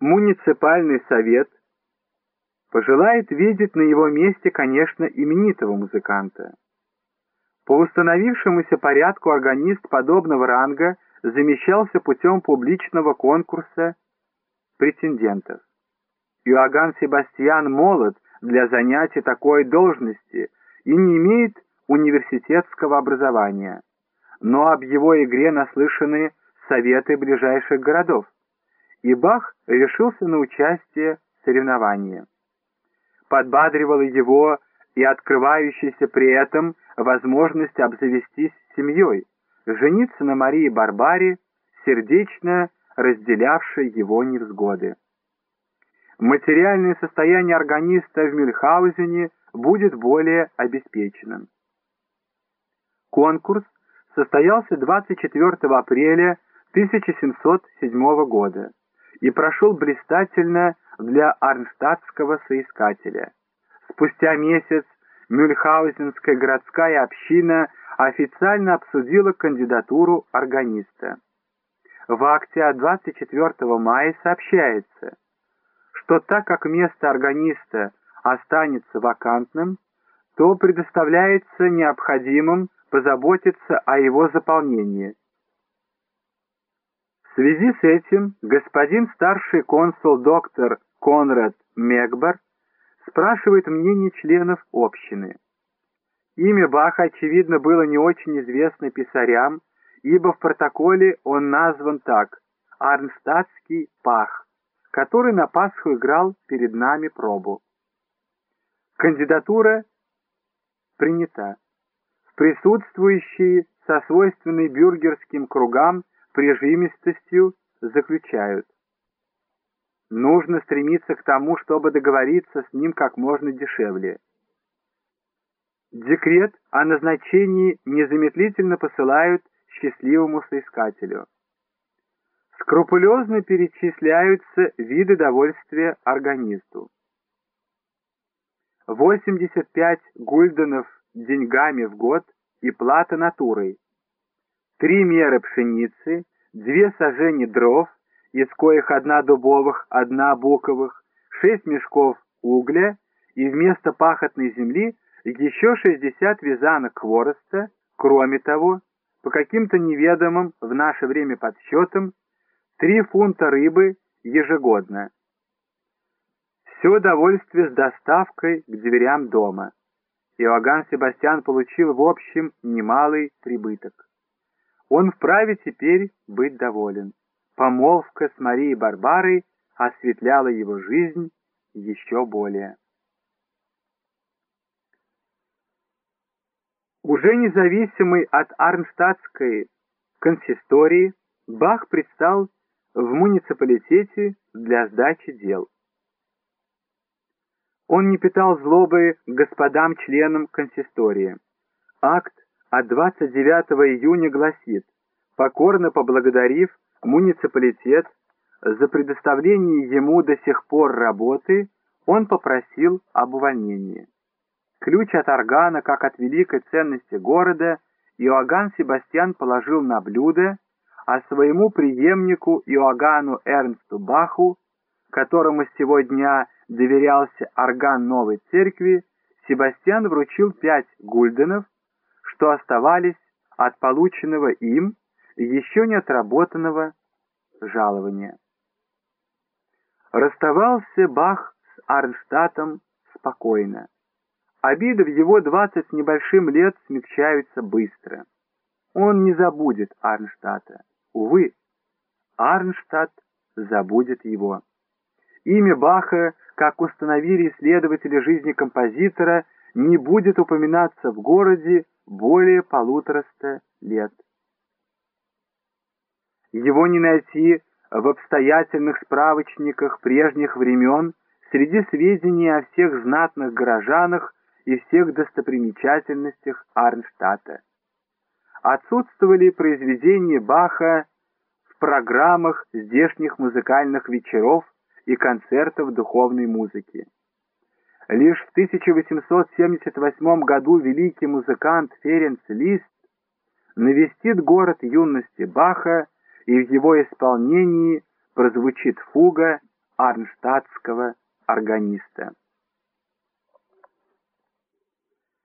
муниципальный совет пожелает видеть на его месте, конечно, именитого музыканта. По установившемуся порядку органист подобного ранга замещался путем публичного конкурса претендентов. Иоганн Себастьян молод для занятия такой должности и не имеет университетского образования, но об его игре наслышаны советы ближайших городов, и Бах решился на участие в соревновании. Подбадривало его и открывающийся при этом возможность обзавестись семьей, жениться на Марии Барбаре, сердечно разделявшей его невзгоды. Материальное состояние органиста в Мюльхаузене будет более обеспеченным. Конкурс состоялся 24 апреля 1707 года и прошел блистательно для арнштадтского соискателя. Спустя месяц Мюльхаузенская городская община официально обсудила кандидатуру органиста. В акте от 24 мая сообщается, что так как место органиста останется вакантным, то предоставляется необходимым позаботиться о его заполнении. В связи с этим господин старший консул доктор Конрад Мегбар спрашивает мнение членов общины. Имя Баха, очевидно, было не очень известно писарям, ибо в протоколе он назван так «Арнстадтский Пах», который на Пасху играл перед нами пробу. Кандидатура принята. Присутствующие со свойственной бюргерским кругам прижимистостью заключают. Нужно стремиться к тому, чтобы договориться с ним как можно дешевле. Декрет о назначении незамедлительно посылают счастливому соискателю. Скрупулезно перечисляются виды довольствия органисту. 85 гульденов деньгами в год и плата натурой. Три меры пшеницы, две сажени дров, из коих одна дубовых, одна буковых, шесть мешков угля и вместо пахотной земли еще 60 вязанок хвороста, кроме того, по каким-то неведомым в наше время подсчетам, 3 фунта рыбы ежегодно. Все довольствие с доставкой к дверям дома. Иоганн Себастьян получил в общем немалый прибыток. Он вправе теперь быть доволен. Помолвка с Марией Барбарой осветляла его жизнь еще более. Уже независимый от Арнштадтской консистории, Бах предстал в муниципалитете для сдачи дел. Он не питал злобы господам-членам консистории. Акт от 29 июня гласит, покорно поблагодарив муниципалитет за предоставление ему до сих пор работы, он попросил об увольнении. Ключ от органа, как от великой ценности города, Иоганн Себастьян положил на блюдо, а своему преемнику Иоганну Эрнсту Баху, которому с сего дня доверялся орган новой церкви, Себастьян вручил пять гульденов, что оставались от полученного им еще не отработанного жалования. Расставался Бах с Арнштадтом спокойно. Обиды в его двадцать с небольшим лет смягчаются быстро. Он не забудет Арнштадта. Увы, Арнштадт забудет его. Имя Баха, как установили исследователи жизни композитора, не будет упоминаться в городе более полутораста лет. Его не найти в обстоятельных справочниках прежних времен среди сведений о всех знатных горожанах и всех достопримечательностях Арнштадта. Отсутствовали произведения Баха в программах здешних музыкальных вечеров и концертов духовной музыки. Лишь в 1878 году великий музыкант Ференц Лист навестит город юности Баха и в его исполнении прозвучит фуга арнштадтского органиста.